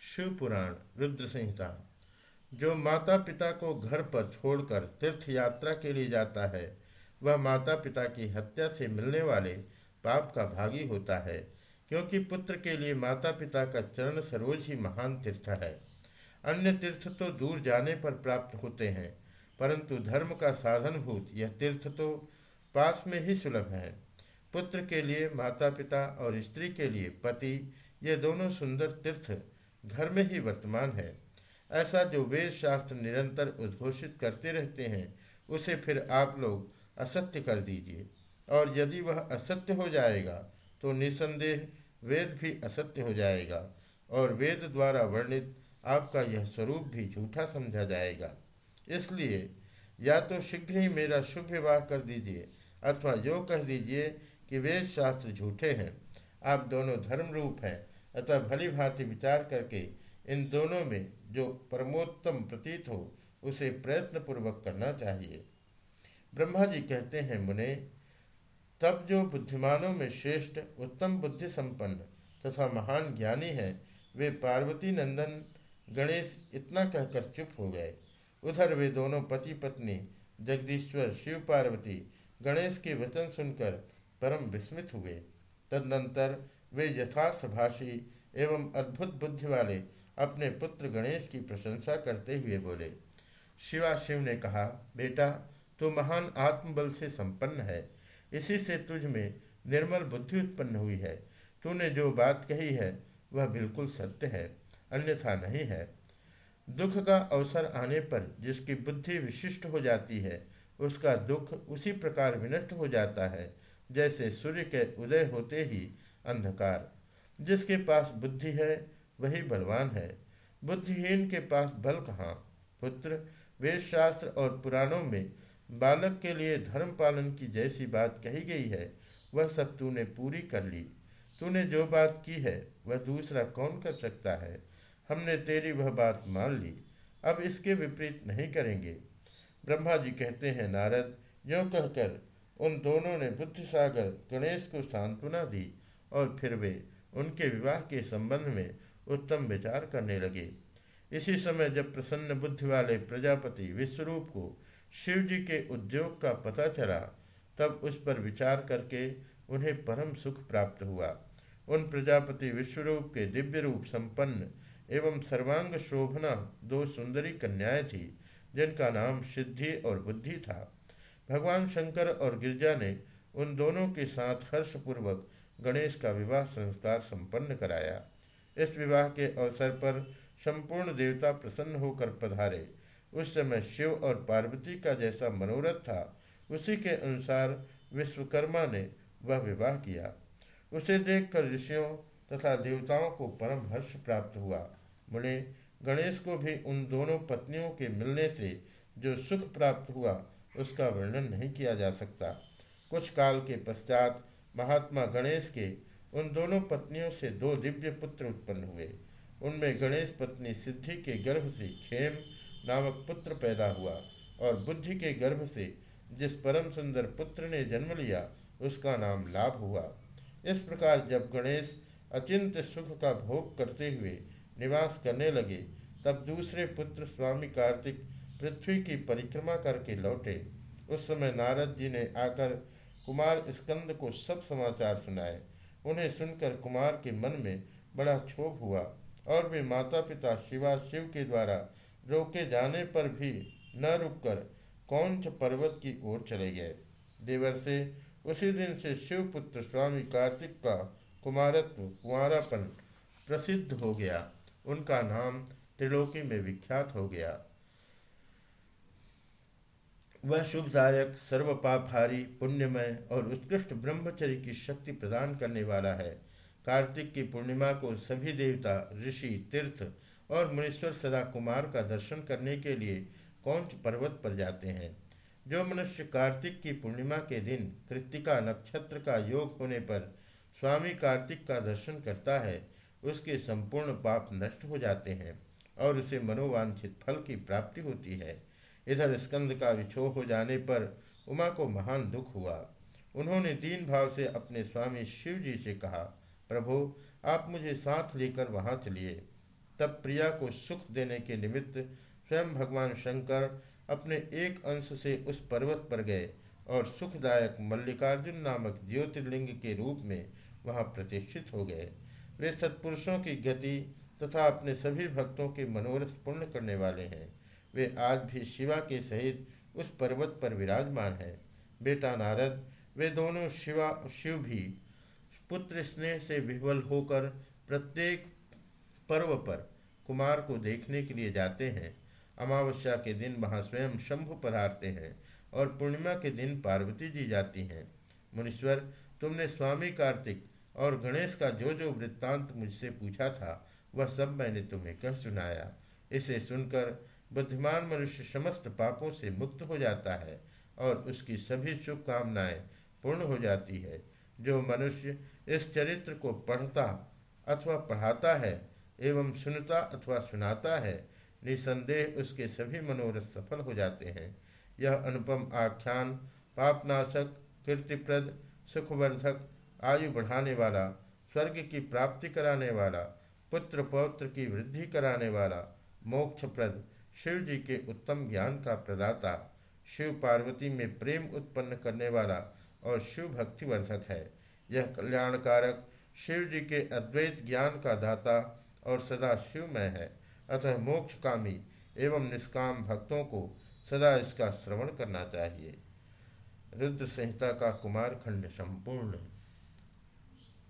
शिव पुराण रुद्र संहिता जो माता पिता को घर पर छोड़कर तीर्थ यात्रा के लिए जाता है, वह माता पिता की हत्या से मिलने वाले पाप का भागी होता है, क्योंकि पुत्र के लिए माता पिता का चरण सरोज ही महान तीर्थ है। अन्य तीर्थ तो दूर जाने पर प्राप्त होते हैं, परंतु धर्म का साधनभूत यह तीर्थ तो पास में ही सुलभ है। पुत्र के लिए माता पिता और स्त्री के लिए पति, ये दोनों सुंदर तीर्थ घर में ही वर्तमान है। ऐसा जो वेद शास्त्र निरंतर उद्घोषित करते रहते हैं, उसे फिर आप लोग असत्य कर दीजिए। और यदि वह असत्य हो जाएगा तो निसंदेह वेद भी असत्य हो जाएगा, और वेद द्वारा वर्णित आपका यह स्वरूप भी झूठा समझा जाएगा। इसलिए या तो शीघ्र ही मेरा शुभ विवाह कर दीजिए, अथवा यो कह दीजिए कि वेद शास्त्र झूठे हैं। आप दोनों धर्म रूप हैं। अतः भली भांति विचार करके इन दोनों में जो परमोत्तम प्रतीत हो, उसे प्रयत्न पूर्वक करना चाहिए। ब्रह्मा जी कहते हैं, मुने, तब जो बुद्धिमानों में श्रेष्ठ, उत्तम बुद्धि संपन्न तथा महान ज्ञानी है, वे पार्वती नंदन, गणेश इतना कहकर चुप हो गए। उधर वे दोनों पति पत्नी, जगदीश्वर, शिव पार्वती, गणेश के वचन सुनकर परम विस्मित हुए। तदनंतर वे यथार्थ भाषी एवं अद्भुत बुद्धि वाले अपने पुत्र गणेश की प्रशंसा करते हुए बोले, शिवा शिव ने कहा, बेटा, तू महान आत्मबल से संपन्न है। इसी से तुझ में निर्मल बुद्धि उत्पन्न हुई है। तूने जो बात कही है, वह बिल्कुल सत्य है, अन्यथा नहीं है। दुख का अवसर आने पर जिसकी बुद्धि विशिष्ट हो जाती है, उसका दुख उसी प्रकार विनष्ट हो जाता है, जैसे सूर्य के उदय होते ही अंधकार। जिसके पास बुद्धि है, वही बलवान है। बुद्धिहीन के पास बल कहाँ? पुत्र वेद शास्त्र और पुराणों में बालक के लिए धर्म पालन की जैसी बात कही गई है, वह सब तूने पूरी कर ली। तूने जो बात की है, वह दूसरा कौन कर सकता है? हमने तेरी वह बात मान ली। अब इसके विपरीत नहीं करेंगे। ब्रह्मा जी कहते हैं, नारद, यो कहकर उन दोनों ने बुद्धि सागर गणेश को सांत्वना दी। और फिर वे उनके विवाह के संबंध में उत्तम विचार करने लगे। इसी समय जब प्रसन्न बुद्धि वाले प्रजापति विश्वरूप को शिव जी के उद्योग का पता चला, तब उस पर विचार करके उन्हें परम सुख प्राप्त हुआ। उन प्रजापति विश्वरूप के दिव्य रूप संपन्न एवं सर्वांग शोभना दो सुंदरी कन्याएँ थी, जिनका नाम सिद्धि और बुद्धि था। भगवान शंकर और गिरजा ने उन दोनों के साथ हर्षपूर्वक गणेश का विवाह संस्कार संपन्न कराया। इस विवाह के अवसर पर संपूर्ण देवता प्रसन्न होकर पधारे। उस समय शिव और पार्वती का जैसा मनोरथ था, उसी के अनुसार विश्वकर्मा ने वह विवाह किया। उसे देखकर ऋषियों तथा देवताओं को परम हर्ष प्राप्त हुआ। मुने, गणेश को भी उन दोनों पत्नियों के मिलने से जो सुख प्राप्त हुआ, उसका वर्णन नहीं किया जा सकता। कुछ काल के पश्चात महात्मा गणेश के उन दोनों पत्नियों से दो दिव्य पुत्र उत्पन्न हुए। उनमें गणेश पत्नी सिद्धि के गर्भ से खेम नामक पुत्र पैदा हुआ और बुद्धि के गर्भ से जिस परम सुंदर पुत्र ने जन्म लिया, उसका नाम लाभ हुआ। इस प्रकार जब गणेश अचिंत सुख का भोग करते हुए निवास करने लगे, तब दूसरे पुत्र स्वामी कार्तिक पृथ्वी की परिक्रमा करके लौटे। उस समय नारद जी ने आकर कुमार स्कंद को सब समाचार सुनाए। उन्हें सुनकर कुमार के मन में बड़ा क्षोभ हुआ और वे माता पिता शिवा शिव के द्वारा रोके जाने पर भी न रुककर कौंच पर्वत की ओर चले गए। देवर से उसी दिन से शिवपुत्र स्वामी कार्तिक का कुमारत्व कुंवरापन प्रसिद्ध हो गया। उनका नाम त्रिलोकी में विख्यात हो गया। वह शुभदायक, सर्वपापहारी, पुण्यमय और उत्कृष्ट ब्रह्मचर्य की शक्ति प्रदान करने वाला है। कार्तिक की पूर्णिमा को सभी देवता, ऋषि, तीर्थ और मुनीश्वर सदा कुमार का दर्शन करने के लिए कौंच पर्वत पर जाते हैं। जो मनुष्य कार्तिक की पूर्णिमा के दिन कृतिका नक्षत्र का योग होने पर स्वामी कार्तिक का दर्शन करता है, उसके संपूर्ण पाप नष्ट हो जाते हैं और उसे मनोवांछित फल की प्राप्ति होती है। इधर स्कंद का विछोह हो जाने पर उमा को महान दुख हुआ। उन्होंने दीन भाव से अपने स्वामी शिव जी से कहा, प्रभु, आप मुझे साथ लेकर वहाँ चलिए। तब प्रिया को सुख देने के निमित्त स्वयं भगवान शंकर अपने एक अंश से उस पर्वत पर गए और सुखदायक मल्लिकार्जुन नामक ज्योतिर्लिंग के रूप में वहाँ प्रतिष्ठित हो गए। वे सत्पुरुषों की गति तथा अपने सभी भक्तों के मनोरथ पूर्ण करने वाले हैं। वे आज भी शिवा के सहित उस पर्वत पर विराजमान है। बेटा नारद, वे दोनों शिवा, शिव भी पुत्र स्नेह से विह्वल होकर प्रत्येक पर्व पर कुमार को देखने के लिए जाते हैं। अमावस्या के दिन वहाँ स्वयं शंभु पधारते हैं और पूर्णिमा के दिन पार्वती जी जाती हैं। मुनीश्वर, तुमने स्वामी कार्तिक और गणेश का जो जो वृत्तांत मुझसे पूछा था, वह सब मैंने तुम्हें कह सुनाया। इसे सुनकर बुद्धिमान मनुष्य समस्त पापों से मुक्त हो जाता है और उसकी सभी शुभकामनाएँ पूर्ण हो जाती है। जो मनुष्य इस चरित्र को पढ़ता अथवा पढ़ाता है एवं सुनता अथवा सुनाता है, निसंदेह उसके सभी मनोरथ सफल हो जाते हैं। यह अनुपम आख्यान, पापनाशक, कीर्तिप्रद, सुखवर्धक, आयु बढ़ाने वाला, स्वर्ग की प्राप्ति कराने वाला, पुत्र पौत्र की वृद्धि कराने वाला, मोक्षप्रद शिव जी के उत्तम ज्ञान का प्रदाता, शिव पार्वती में प्रेम उत्पन्न करने वाला और शिव भक्तिवर्धक है। यह कल्याणकारक, शिव जी के अद्वैत ज्ञान का दाता और सदा शिवमय है। अतः मोक्षकामी एवं निष्काम भक्तों को सदा इसका श्रवण करना चाहिए। रुद्र संहिता का कुमार खंड संपूर्ण।